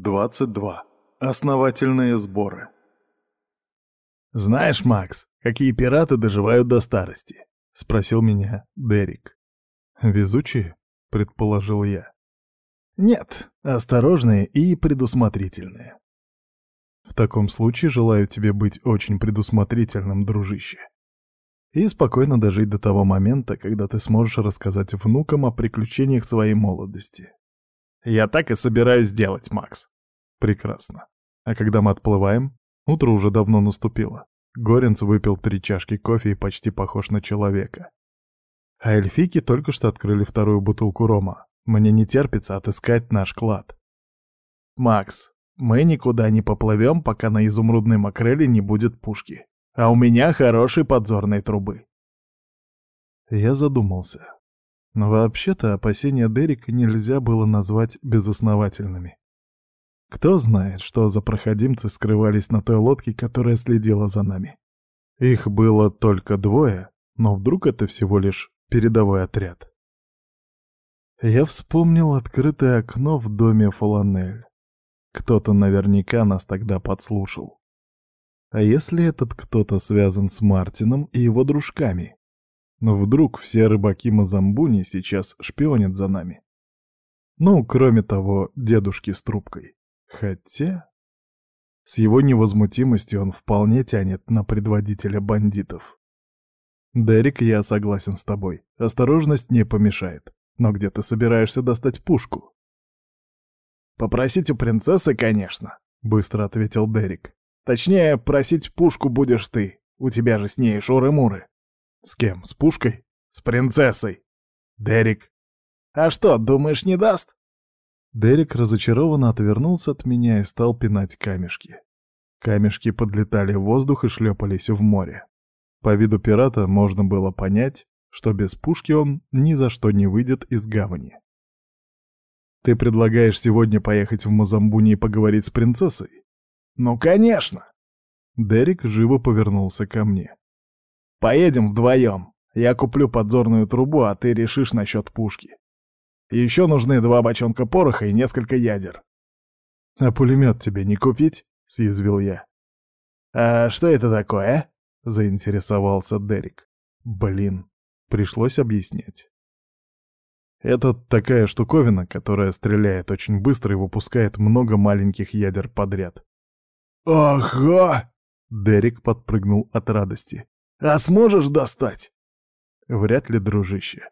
22. Основательные сборы. «Знаешь, Макс, какие пираты доживают до старости?» — спросил меня Дерек. «Везучие?» — предположил я. «Нет, осторожные и предусмотрительные». «В таком случае желаю тебе быть очень предусмотрительным, дружище. И спокойно дожить до того момента, когда ты сможешь рассказать внукам о приключениях своей молодости. Я так и собираюсь сделать, Макс. Прекрасно. А когда мы отплываем? Утро уже давно наступило. Горенц выпил три чашки кофе и почти похож на человека. А эльфики только что открыли вторую бутылку рома. Мне не терпится отыскать наш клад. Макс, мы никуда не поплывем, пока на изумрудной макреле не будет пушки. А у меня хорошей подзорной трубы. Я задумался. Но вообще-то опасения Дерека нельзя было назвать безосновательными. Кто знает, что за проходимцы скрывались на той лодке, которая следила за нами. Их было только двое, но вдруг это всего лишь передовой отряд. Я вспомнил открытое окно в доме Фоланель. Кто-то наверняка нас тогда подслушал. А если этот кто-то связан с Мартином и его дружками? Но вдруг все рыбаки Мазамбуни сейчас шпионят за нами. Ну, кроме того, дедушки с трубкой. Хотя... С его невозмутимостью он вполне тянет на предводителя бандитов. Дерек, я согласен с тобой. Осторожность не помешает. Но где ты собираешься достать пушку? Попросить у принцессы, конечно, быстро ответил Дерек. Точнее, просить пушку будешь ты. У тебя же с ней шуры-муры. С кем? С пушкой? С принцессой. Дерек. А что, думаешь, не даст? Дерек разочарованно отвернулся от меня и стал пинать камешки. Камешки подлетали в воздух и шлепались в море. По виду пирата можно было понять, что без пушки он ни за что не выйдет из гавани. «Ты предлагаешь сегодня поехать в Мазамбуни и поговорить с принцессой?» «Ну, конечно!» Дерек живо повернулся ко мне. Поедем вдвоем. Я куплю подзорную трубу, а ты решишь насчет пушки. Еще нужны два бочонка пороха и несколько ядер. А пулемет тебе не купить? Съязвил я. А что это такое? Заинтересовался Дерек. Блин, пришлось объяснять. Это такая штуковина, которая стреляет очень быстро и выпускает много маленьких ядер подряд. «Ого!» — Дерек подпрыгнул от радости. А сможешь достать? Вряд ли, дружище.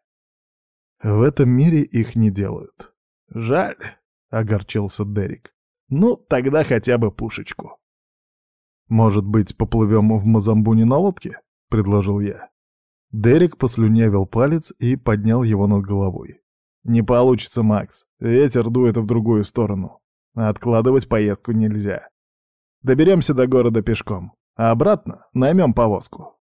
В этом мире их не делают. Жаль, огорчился Дерек. Ну, тогда хотя бы пушечку. Может быть, поплывем в Мазамбуне на лодке? Предложил я. Дерек послюнявил палец и поднял его над головой. «Не получится, Макс. Ветер дует в другую сторону. Откладывать поездку нельзя. Доберемся до города пешком, а обратно наймем повозку.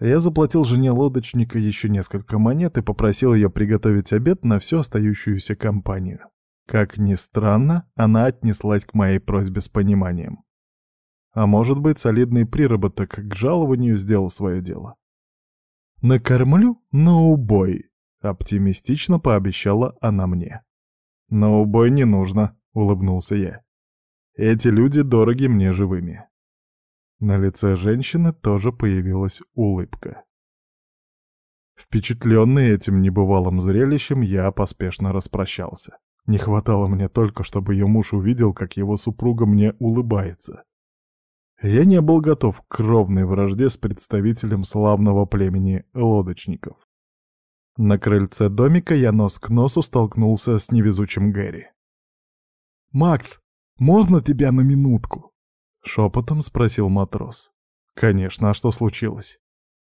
Я заплатил жене лодочника еще несколько монет и попросил ее приготовить обед на всю остающуюся компанию. Как ни странно, она отнеслась к моей просьбе с пониманием. А может быть, солидный приработок к жалованию сделал свое дело. «Накормлю на убой», — оптимистично пообещала она мне. «На убой не нужно», — улыбнулся я. «Эти люди дороги мне живыми». На лице женщины тоже появилась улыбка. Впечатленный этим небывалым зрелищем, я поспешно распрощался. Не хватало мне только, чтобы ее муж увидел, как его супруга мне улыбается. Я не был готов к кровной вражде с представителем славного племени лодочников. На крыльце домика я нос к носу столкнулся с невезучим Гэри. «Макс, можно тебя на минутку?» Шепотом спросил матрос. Конечно, а что случилось?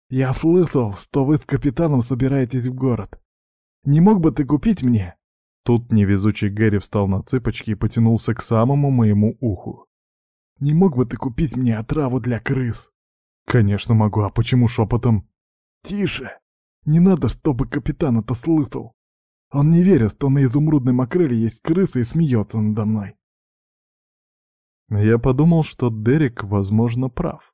Я слышал, что вы с капитаном собираетесь в город. Не мог бы ты купить мне? Тут невезучий Гэри встал на цыпочки и потянулся к самому моему уху. «Не мог бы ты купить мне отраву для крыс?» «Конечно могу, а почему шепотом?» «Тише! Не надо, чтобы капитан это слышал. Он не верит, что на изумрудной макреле есть крысы и смеется надо мной. Я подумал, что Дерек, возможно, прав.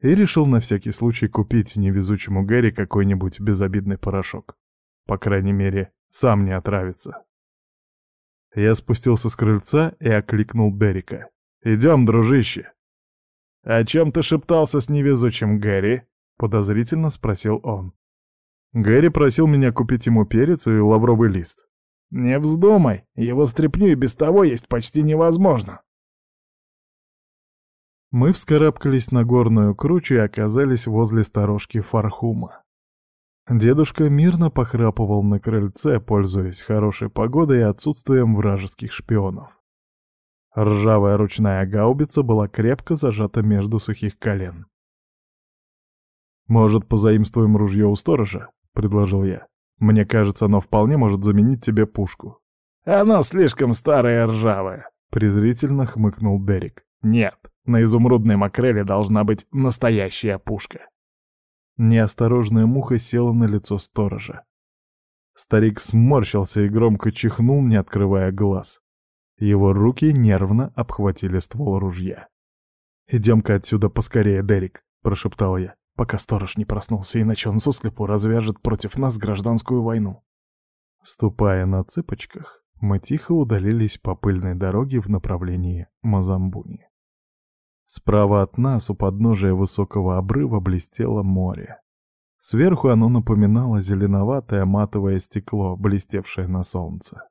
И решил на всякий случай купить невезучему Гэри какой-нибудь безобидный порошок. По крайней мере, сам не отравится. Я спустился с крыльца и окликнул Дерека. «Идем, дружище!» «О чем ты шептался с невезучим Гэри?» — подозрительно спросил он. Гэри просил меня купить ему перец и лавровый лист. «Не вздумай, его стряпню и без того есть почти невозможно». Мы вскарабкались на горную кручу и оказались возле сторожки Фархума. Дедушка мирно похрапывал на крыльце, пользуясь хорошей погодой и отсутствием вражеских шпионов. Ржавая ручная гаубица была крепко зажата между сухих колен. «Может, позаимствуем ружье у сторожа?» — предложил я. «Мне кажется, оно вполне может заменить тебе пушку». «Оно слишком старое и ржавое», — презрительно хмыкнул Дерек. «Нет, на изумрудной макреле должна быть настоящая пушка». Неосторожная муха села на лицо сторожа. Старик сморщился и громко чихнул, не открывая глаз. Его руки нервно обхватили ствол ружья. «Идем-ка отсюда поскорее, Дерек», — прошептал я, пока сторож не проснулся, иначе он сослепу развяжет против нас гражданскую войну. Ступая на цыпочках, мы тихо удалились по пыльной дороге в направлении Мазамбуни. Справа от нас, у подножия высокого обрыва, блестело море. Сверху оно напоминало зеленоватое матовое стекло, блестевшее на солнце.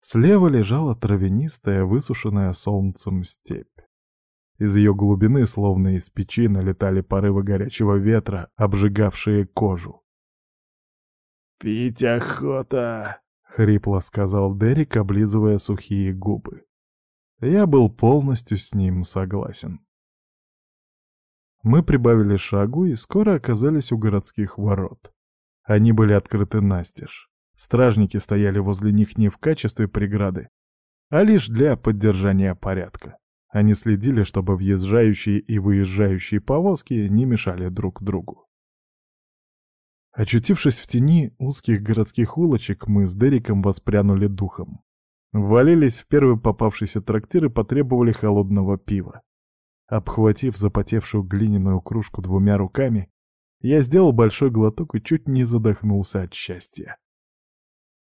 Слева лежала травянистая, высушенная солнцем степь. Из ее глубины, словно из печи, налетали порывы горячего ветра, обжигавшие кожу. «Пить охота!» — хрипло сказал Дерек, облизывая сухие губы. Я был полностью с ним согласен. Мы прибавили шагу и скоро оказались у городских ворот. Они были открыты настежь. Стражники стояли возле них не в качестве преграды, а лишь для поддержания порядка. Они следили, чтобы въезжающие и выезжающие повозки не мешали друг другу. Очутившись в тени узких городских улочек, мы с Дериком воспрянули духом. Ввалились в первый попавшийся трактир и потребовали холодного пива. Обхватив запотевшую глиняную кружку двумя руками, я сделал большой глоток и чуть не задохнулся от счастья.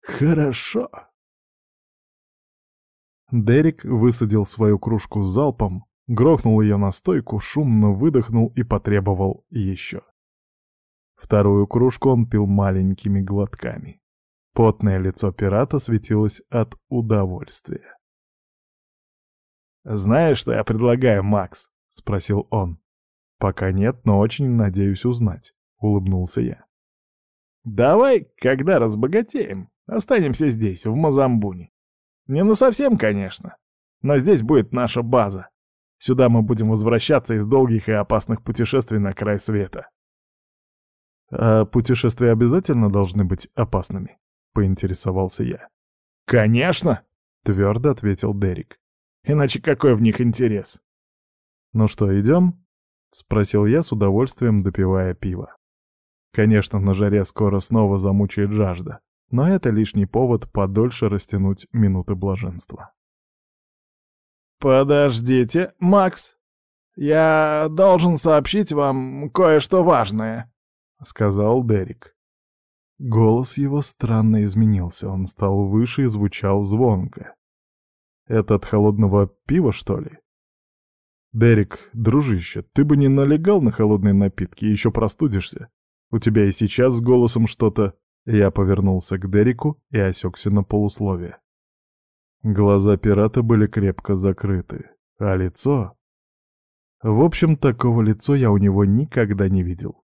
Хорошо. Дерек высадил свою кружку залпом, грохнул ее на стойку, шумно выдохнул и потребовал еще. Вторую кружку он пил маленькими глотками. Потное лицо пирата светилось от удовольствия. «Знаешь, что я предлагаю, Макс?» — спросил он. «Пока нет, но очень надеюсь узнать», — улыбнулся я. «Давай, когда разбогатеем, Останемся здесь, в Мазамбуне. Не на совсем, конечно, но здесь будет наша база. Сюда мы будем возвращаться из долгих и опасных путешествий на край света. А путешествия обязательно должны быть опасными? Поинтересовался я. Конечно, твердо ответил Дерек. Иначе какой в них интерес? Ну что, идем? Спросил я с удовольствием, допивая пиво. Конечно, на жаре скоро снова замучает жажда но это лишний повод подольше растянуть минуты блаженства. «Подождите, Макс, я должен сообщить вам кое-что важное», — сказал Дерек. Голос его странно изменился, он стал выше и звучал звонко. «Это от холодного пива, что ли?» «Дерек, дружище, ты бы не налегал на холодные напитки, еще простудишься. У тебя и сейчас с голосом что-то...» Я повернулся к Дереку и осекся на полусловие. Глаза пирата были крепко закрыты, а лицо... В общем, такого лицо я у него никогда не видел.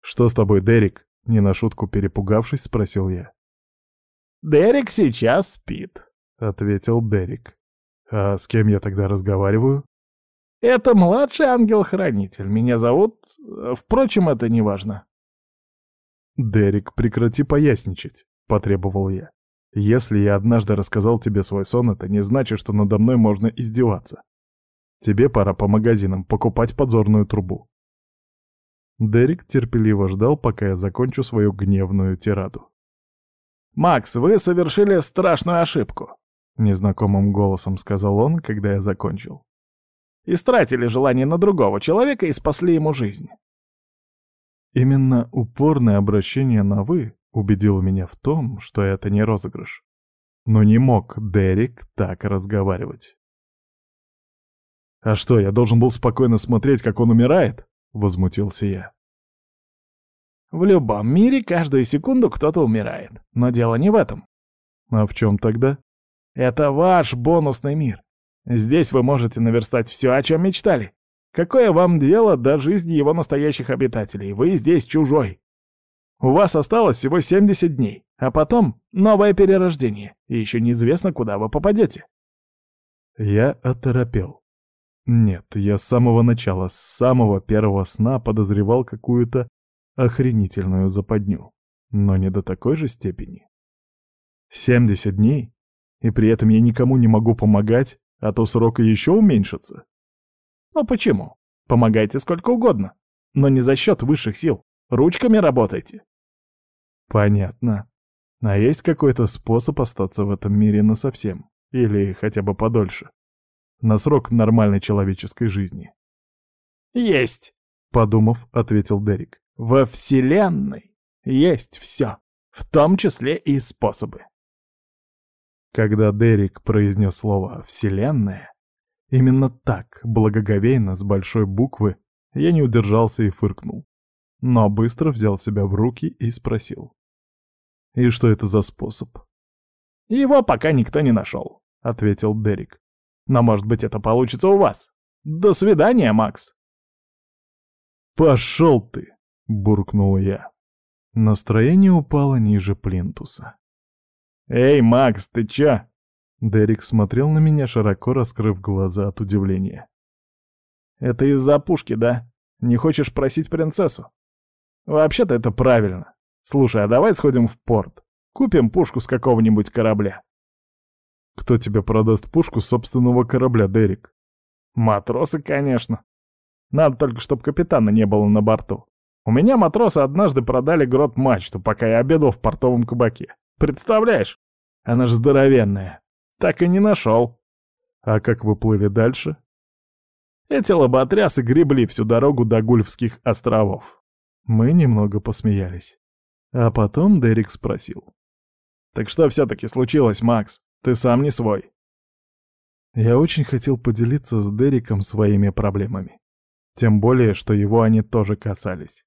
«Что с тобой, Дерек?» — не на шутку перепугавшись, спросил я. «Дерек сейчас спит», — ответил Дерек. «А с кем я тогда разговариваю?» «Это младший ангел-хранитель. Меня зовут... Впрочем, это не важно. «Дерек, прекрати поясничать», — потребовал я. «Если я однажды рассказал тебе свой сон, это не значит, что надо мной можно издеваться. Тебе пора по магазинам покупать подзорную трубу». Дерек терпеливо ждал, пока я закончу свою гневную тираду. «Макс, вы совершили страшную ошибку», — незнакомым голосом сказал он, когда я закончил. «Истратили желание на другого человека и спасли ему жизнь. Именно упорное обращение на «вы» убедило меня в том, что это не розыгрыш. Но не мог Дерек так разговаривать. «А что, я должен был спокойно смотреть, как он умирает?» — возмутился я. «В любом мире каждую секунду кто-то умирает. Но дело не в этом». «А в чем тогда?» «Это ваш бонусный мир. Здесь вы можете наверстать все, о чем мечтали. Какое вам дело до жизни его настоящих обитателей? Вы здесь чужой. У вас осталось всего 70 дней, а потом новое перерождение, и еще неизвестно, куда вы попадете. Я оторопел. Нет, я с самого начала, с самого первого сна подозревал какую-то охренительную западню, но не до такой же степени. 70 дней? И при этом я никому не могу помогать, а то срок еще уменьшится? Ну почему? Помогайте сколько угодно. Но не за счет высших сил. Ручками работайте. Понятно. А есть какой-то способ остаться в этом мире насовсем? Или хотя бы подольше? На срок нормальной человеческой жизни. Есть, подумав, ответил Дерек. Во Вселенной есть все, в том числе и способы. Когда Дерек произнес слово «Вселенная», Именно так, благоговейно, с большой буквы, я не удержался и фыркнул. Но быстро взял себя в руки и спросил. «И что это за способ?» «Его пока никто не нашел», — ответил Дерек. «Но, может быть, это получится у вас. До свидания, Макс!» «Пошел ты!» — буркнул я. Настроение упало ниже плинтуса. «Эй, Макс, ты чё?» Дерек смотрел на меня, широко раскрыв глаза от удивления. «Это из-за пушки, да? Не хочешь просить принцессу?» «Вообще-то это правильно. Слушай, а давай сходим в порт. Купим пушку с какого-нибудь корабля». «Кто тебе продаст пушку собственного корабля, Дерек?» «Матросы, конечно. Надо только, чтобы капитана не было на борту. У меня матросы однажды продали грот-мачту, пока я обедал в портовом кабаке. Представляешь? Она ж здоровенная. Так и не нашел. А как вы плыли дальше? Эти лоботрясы гребли всю дорогу до Гульфских островов. Мы немного посмеялись. А потом Дерек спросил. «Так что все-таки случилось, Макс? Ты сам не свой». Я очень хотел поделиться с Дереком своими проблемами. Тем более, что его они тоже касались.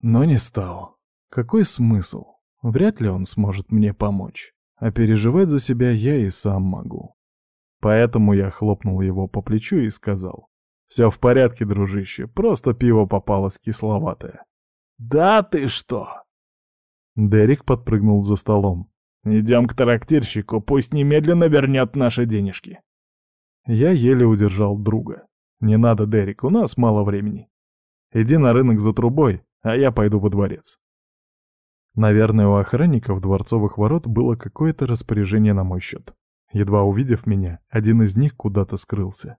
Но не стал. Какой смысл? Вряд ли он сможет мне помочь. А переживать за себя я и сам могу. Поэтому я хлопнул его по плечу и сказал. «Все в порядке, дружище, просто пиво попалось кисловатое». «Да ты что?» Дерек подпрыгнул за столом. «Идем к трактирщику, пусть немедленно вернет наши денежки». Я еле удержал друга. «Не надо, Дерек, у нас мало времени. Иди на рынок за трубой, а я пойду во дворец». Наверное, у охранников дворцовых ворот было какое-то распоряжение на мой счет. Едва увидев меня, один из них куда-то скрылся.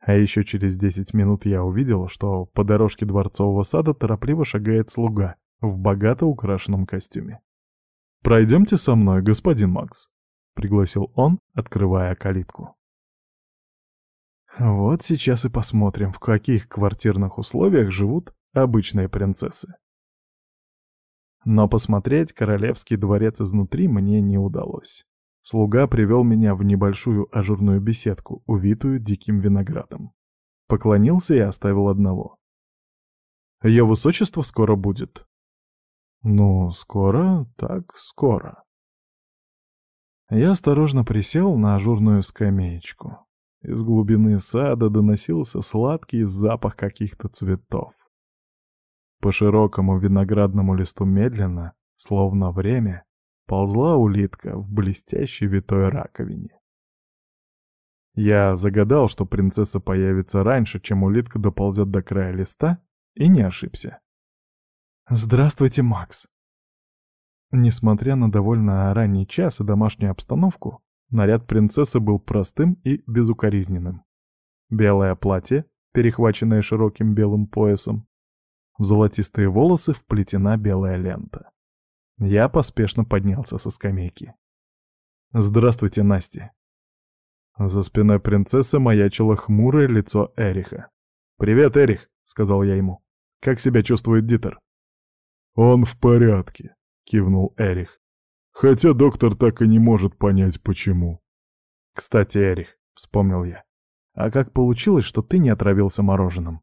А еще через 10 минут я увидел, что по дорожке дворцового сада торопливо шагает слуга в богато украшенном костюме. «Пройдемте со мной, господин Макс», — пригласил он, открывая калитку. Вот сейчас и посмотрим, в каких квартирных условиях живут обычные принцессы. Но посмотреть королевский дворец изнутри мне не удалось. Слуга привел меня в небольшую ажурную беседку, увитую диким виноградом. Поклонился и оставил одного. «Ее высочество скоро будет». «Ну, скоро, так скоро». Я осторожно присел на ажурную скамеечку. Из глубины сада доносился сладкий запах каких-то цветов. По широкому виноградному листу медленно, словно время, ползла улитка в блестящей витой раковине. Я загадал, что принцесса появится раньше, чем улитка доползет до края листа, и не ошибся. «Здравствуйте, Макс!» Несмотря на довольно ранний час и домашнюю обстановку, наряд принцессы был простым и безукоризненным. Белое платье, перехваченное широким белым поясом, в золотистые волосы вплетена белая лента. Я поспешно поднялся со скамейки. «Здравствуйте, Настя!» За спиной принцессы маячило хмурое лицо Эриха. «Привет, Эрих!» — сказал я ему. «Как себя чувствует Дитер?» «Он в порядке», — кивнул Эрих. Хотя доктор так и не может понять, почему. Кстати, Эрих, вспомнил я, а как получилось, что ты не отравился мороженым?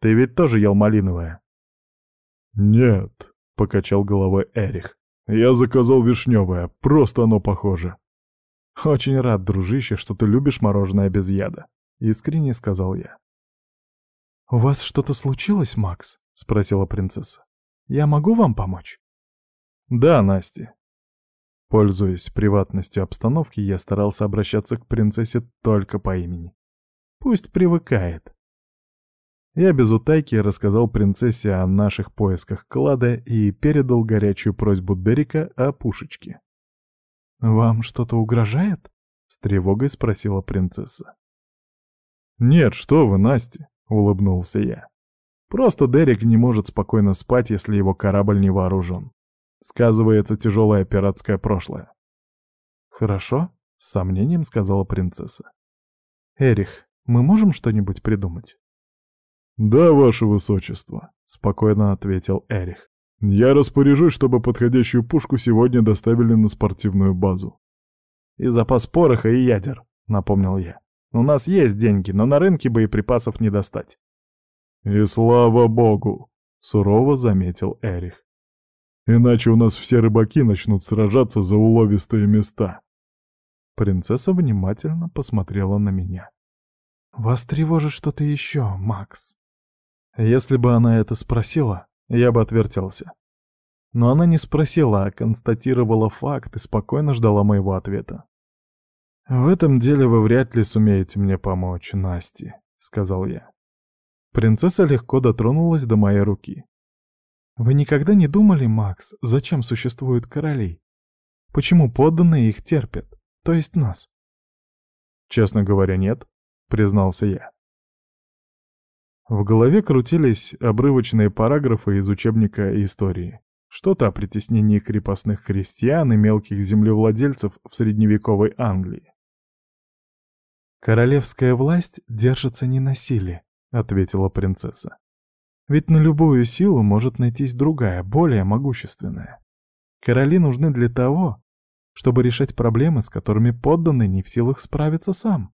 Ты ведь тоже ел малиновое. Нет, покачал головой Эрих. Я заказал вишневое, просто оно похоже. Очень рад, дружище, что ты любишь мороженое без яда, искренне сказал я. «У вас что-то случилось, Макс?» — спросила принцесса. «Я могу вам помочь?» «Да, Настя». Пользуясь приватностью обстановки, я старался обращаться к принцессе только по имени. Пусть привыкает. Я без утайки рассказал принцессе о наших поисках клада и передал горячую просьбу Дерека о пушечке. «Вам что-то угрожает?» — с тревогой спросила принцесса. «Нет, что вы, Настя!» — улыбнулся я. «Просто Дерек не может спокойно спать, если его корабль не вооружен. Сказывается тяжелое пиратское прошлое». «Хорошо», — с сомнением сказала принцесса. «Эрих, мы можем что-нибудь придумать?» «Да, ваше высочество», — спокойно ответил Эрих. «Я распоряжусь, чтобы подходящую пушку сегодня доставили на спортивную базу». «И запас пороха и ядер», — напомнил я. У нас есть деньги, но на рынке боеприпасов не достать. И слава богу, сурово заметил Эрих. Иначе у нас все рыбаки начнут сражаться за уловистые места. Принцесса внимательно посмотрела на меня. «Вас тревожит что-то еще, Макс?» Если бы она это спросила, я бы отвертелся. Но она не спросила, а констатировала факт и спокойно ждала моего ответа. «В этом деле вы вряд ли сумеете мне помочь, Насти», — сказал я. Принцесса легко дотронулась до моей руки. «Вы никогда не думали, Макс, зачем существуют короли? Почему подданные их терпят, то есть нас?» «Честно говоря, нет», — признался я. В голове крутились обрывочные параграфы из учебника истории. Что-то о притеснении крепостных крестьян и мелких землевладельцев в средневековой Англии. «Королевская власть держится не на силе», — ответила принцесса. «Ведь на любую силу может найтись другая, более могущественная. Короли нужны для того, чтобы решать проблемы, с которыми подданный не в силах справиться сам».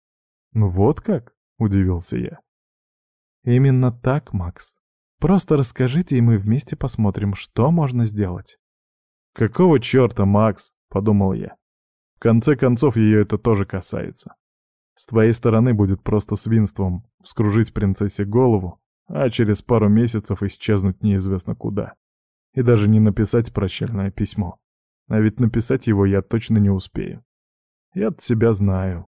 «Ну вот как?» — удивился я. «Именно так, Макс. Просто расскажите, и мы вместе посмотрим, что можно сделать». «Какого черта, Макс?» — подумал я. В конце концов, ее это тоже касается. С твоей стороны будет просто свинством вскружить принцессе голову, а через пару месяцев исчезнуть неизвестно куда. И даже не написать прощальное письмо. А ведь написать его я точно не успею. Я-то себя знаю.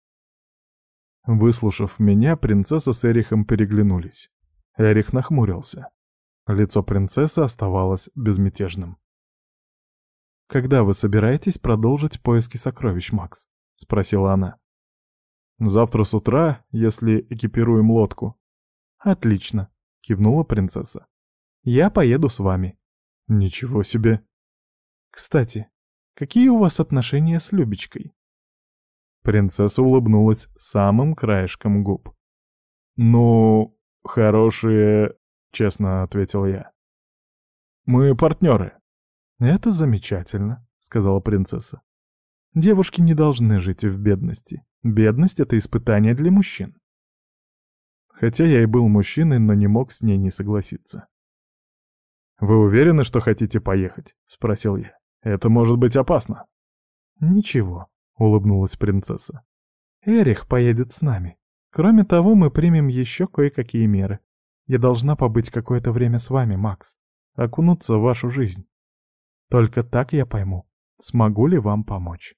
Выслушав меня, принцесса с Эрихом переглянулись. Эрих нахмурился. Лицо принцессы оставалось безмятежным. «Когда вы собираетесь продолжить поиски сокровищ, Макс?» — спросила она. Завтра с утра, если экипируем лодку. Отлично, кивнула принцесса. Я поеду с вами. Ничего себе. Кстати, какие у вас отношения с Любечкой? Принцесса улыбнулась самым краешком губ. «Ну, хорошие...» — честно ответил я. «Мы партнеры». «Это замечательно», — сказала принцесса. «Девушки не должны жить в бедности. Бедность — это испытание для мужчин. Хотя я и был мужчиной, но не мог с ней не согласиться. «Вы уверены, что хотите поехать?» — спросил я. «Это может быть опасно». «Ничего», — улыбнулась принцесса. «Эрих поедет с нами. Кроме того, мы примем еще кое-какие меры. Я должна побыть какое-то время с вами, Макс, окунуться в вашу жизнь. Только так я пойму, смогу ли вам помочь».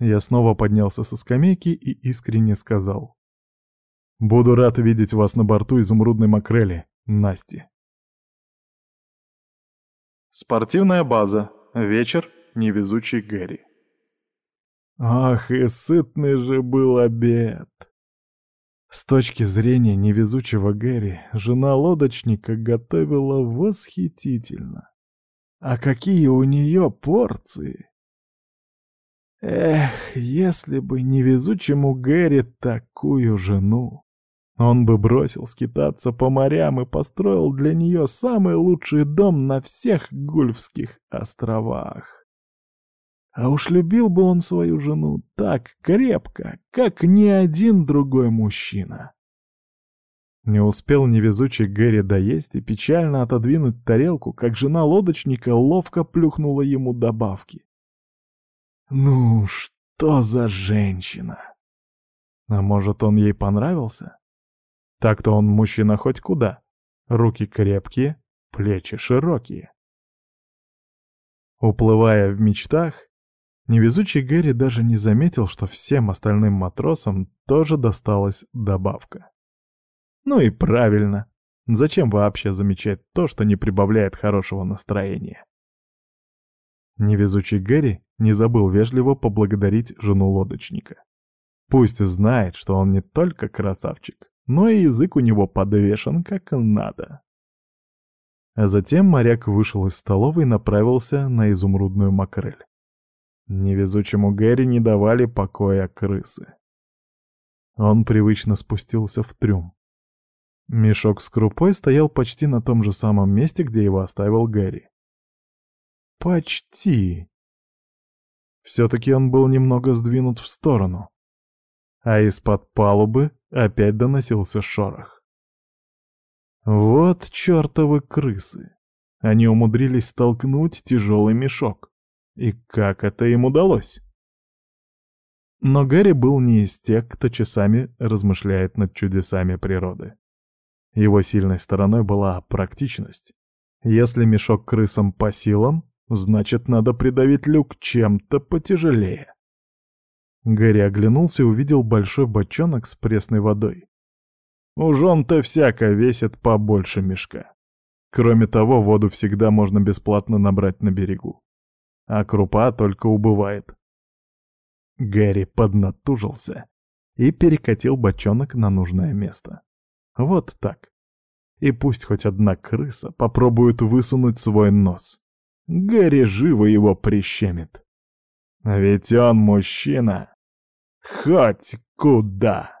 Я снова поднялся со скамейки и искренне сказал. «Буду рад видеть вас на борту изумрудной макрели, Насти». Спортивная база. Вечер. Невезучий Гэри. Ах, и сытный же был обед. С точки зрения невезучего Гэри, жена лодочника готовила восхитительно. А какие у нее порции! Эх, если бы невезучему Гэри такую жену. Он бы бросил скитаться по морям и построил для нее самый лучший дом на всех Гульфских островах. А уж любил бы он свою жену так крепко, как ни один другой мужчина. Не успел невезучий Гэри доесть и печально отодвинуть тарелку, как жена лодочника ловко плюхнула ему добавки. Ну, что за женщина? А может, он ей понравился? Так-то он мужчина хоть куда. Руки крепкие, плечи широкие. Уплывая в мечтах, невезучий Гэри даже не заметил, что всем остальным матросам тоже досталась добавка. Ну и правильно. Зачем вообще замечать то, что не прибавляет хорошего настроения? Невезучий Гэри не забыл вежливо поблагодарить жену лодочника. Пусть знает, что он не только красавчик, но и язык у него подвешен как надо. А затем моряк вышел из столовой и направился на изумрудную макрель. Невезучему Гэри не давали покоя крысы. Он привычно спустился в трюм. Мешок с крупой стоял почти на том же самом месте, где его оставил Гэри. Почти. Все-таки он был немного сдвинут в сторону. А из-под палубы опять доносился шорох. Вот чертовы крысы. Они умудрились столкнуть тяжелый мешок. И как это им удалось? Но Гэри был не из тех, кто часами размышляет над чудесами природы. Его сильной стороной была практичность. Если мешок крысам по силам, значит, надо придавить люк чем-то потяжелее. Гэри оглянулся и увидел большой бочонок с пресной водой. Уж он-то всяко весит побольше мешка. Кроме того, воду всегда можно бесплатно набрать на берегу. А крупа только убывает. Гэри поднатужился и перекатил бочонок на нужное место. Вот так. И пусть хоть одна крыса попробует высунуть свой нос. Гэри живо его прищемит. Ведь он мужчина. Хоть куда.